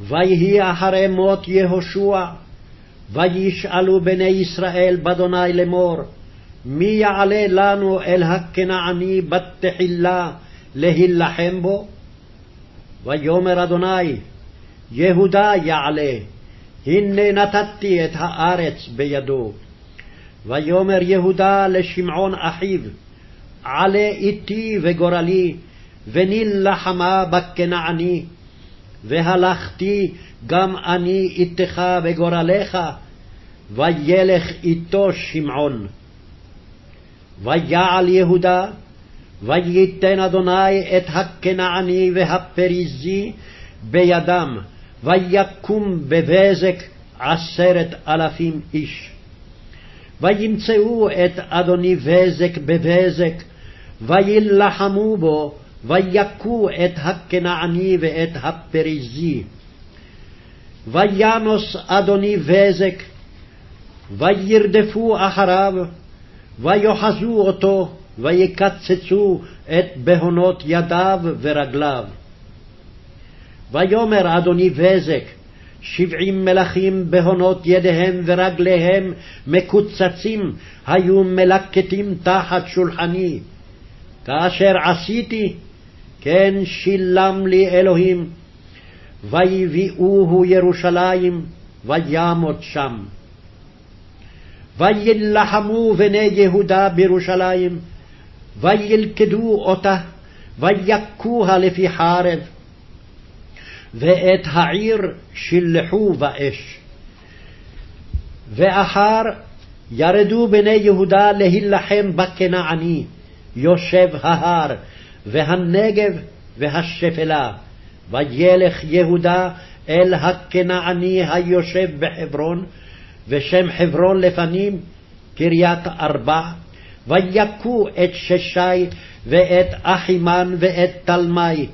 ויהי אחרי מות יהושע, וישאלו בני ישראל באדוני לאמור, מי יעלה לנו אל הכנעני בת תחילה להילחם בו? ויאמר אדוני, יהודה יעלה, הנה נתתי את הארץ בידו. ויאמר יהודה לשמעון אחיו, עלה איתי וגורלי, ונלחמה בכנעני, והלכתי גם אני איתך וגורלך, וילך איתו שמעון. ויעל יהודה, וייתן אדוני את הכנעני והפריזי בידם, ויקום בבזק עשרת אלפים איש. וימצאו את אדוני בזק בבזק, וילחמו בו, ויכו את הכנעני ואת הפריזי. וינוס אדוני בזק, וירדפו אחריו, ויאחזו אותו, ויקצצו את בהונות ידיו ורגליו. ויאמר אדוני בזק, שבעים מלכים בהונות ידיהם ורגליהם מקוצצים היו מלקטים תחת שולחני. כאשר עשיתי, כן שילם לי אלוהים, ויביאוהו ירושלים, וימות שם. וילחמו בני יהודה בירושלים, וילכדו אותה, ויכוה לפי חרב, ואת העיר שילחו באש. ואחר ירדו בני יהודה להילחם בכנעני, יושב ההר, והנגב והשפלה, וילך יהודה אל הכנעני היושב בחברון, ושם חברון לפנים קריית ארבע, ויכו את ששי ואת אחימן ואת תלמי,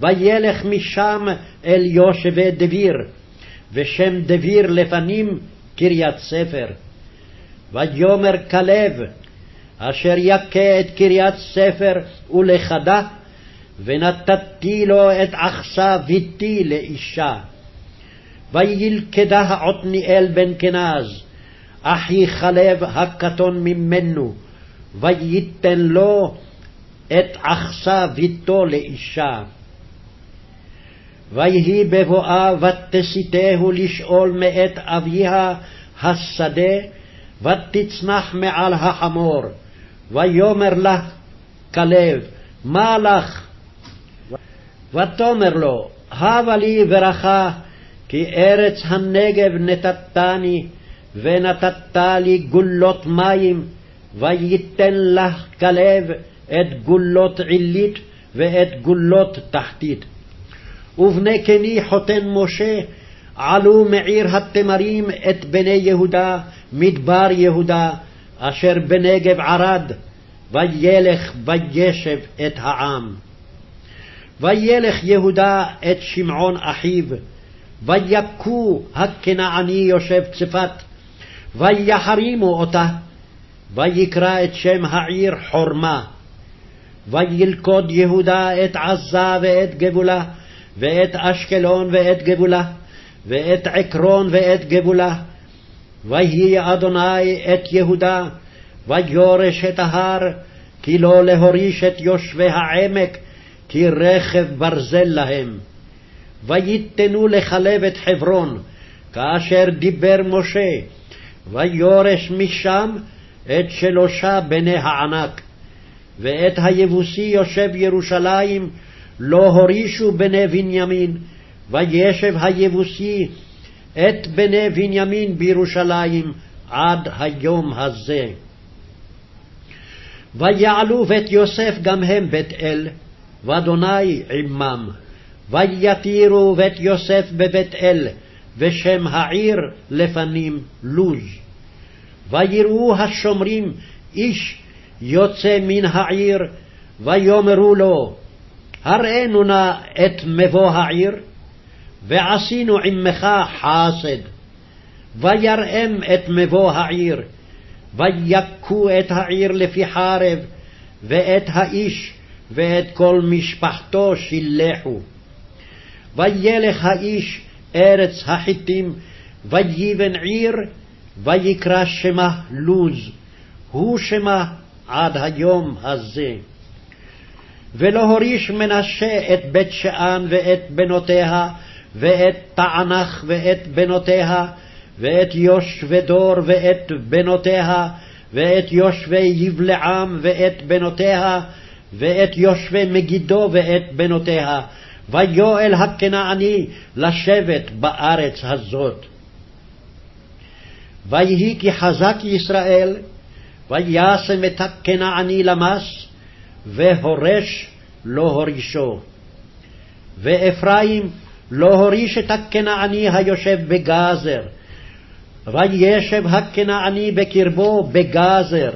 וילך משם אל יושבי דביר, ושם דביר לפנים קריית ספר. ויאמר כלב, אשר יכה את קריית ספר ולכדה, ונתתי לו את עכסה ביתי לאישה. וילכדה עתניאל בן כנז, אחי כלב הקטון ממנו, וייתן לו את עכסה ביתו לאישה. ויהי בבואה ותסיתהו לשאול מאת אביה השדה, ותצנח מעל החמור. ויאמר לך כלב, מה לך? ותאמר לו, הבה לי ברכה, כי ארץ הנגב נתתני, ונתת לי גולות מים, וייתן לך כלב את גולות עילית ואת גולות תחתית. ובני קני חותן משה עלו מעיר התמרים את בני יהודה, מדבר יהודה, אשר בנגב ערד, וילך וישב את העם. וילך יהודה את שמעון אחיו, ויכו הכנעני יושב צפת, ויחרימו אותה, ויקרא את שם העיר חורמה. וילכוד יהודה את עזה ואת גבולה, ואת אשקלון ואת גבולה, ואת עקרון ואת גבולה. ויהי אדוני את יהודה, ויורש את ההר, כי לא להוריש את יושבי העמק, כי רכב ברזל להם. ויתנו לחלב את חברון, כאשר דיבר משה, ויורש משם את שלושה בני הענק. ואת היבוסי יושב ירושלים, לא הורישו בני בנימין, וישב היבוסי את בני בנימין בירושלים עד היום הזה. ויעלו בית יוסף גם הם בית אל, ואדוני עמם. ויתירו בית יוסף בבית אל, ושם העיר לפנים לוז. ויראו השומרים איש יוצא מן העיר, ויאמרו לו, הראינו נא את מבוא העיר, ועשינו עמך חסד. ויראם את מבוא העיר, ויכו את העיר לפי חרב, ואת האיש ואת כל משפחתו שילחו. וילך האיש ארץ החיטים, ויבן עיר, ויקרא שמה לוז, הוא שמה עד היום הזה. ולא הוריש מנשה את בית שאן ואת בנותיה, ואת תענך ואת בנותיה, ואת יושבי דור ואת בנותיה, ואת יושבי יבלעם ואת בנותיה, ואת יושבי מגידו ואת בנותיה, ויואל הכנעני לשבת בארץ הזאת. ויהי כי חזק ישראל, וישם את הכנעני למס, והורש לא הורישו. ואפרים לא הוריש את הכנעני היושב בגזר, וישב הכנעני בקרבו בגזר.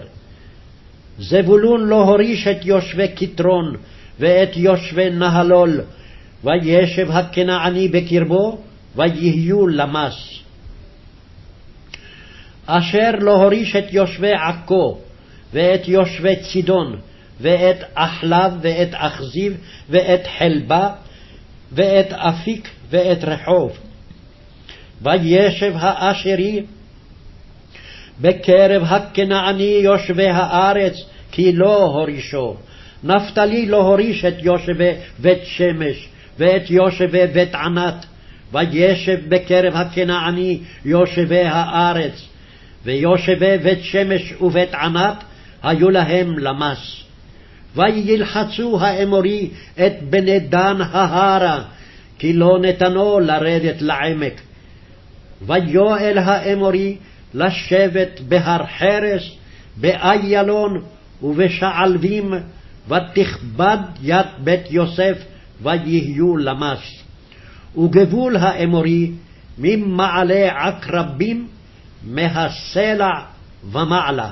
זבולון לא הוריש את יושבי כתרון ואת יושבי נהלול, וישב הכנעני בקרבו, ויהיו למס. אשר לא הוריש את יושבי עכו, ואת יושבי צידון, ואת אחלב, ואת אכזיב, ואת חלבה, ואת אפיק, ואת רחוב. וישב האשרי בקרב הכנעני יושבי הארץ, כי לא הורישו. נפתלי לא הוריש את יושבי בית שמש, ואת יושבי בית ענת, וישב בקרב הכנעני יושבי הארץ, ויושבי בית שמש ובית ענת היו להם למס. וילחצו האמורי את בני דן ההרה, כי לא נתנו לרדת לעמק. ויואל האמורי לשבת בהר חרס, באיילון ובשעלבים, ותכבד יד בית יוסף, ויהיו למס. וגבול האמורי ממעלה עקרבים, מהסלע ומעלה.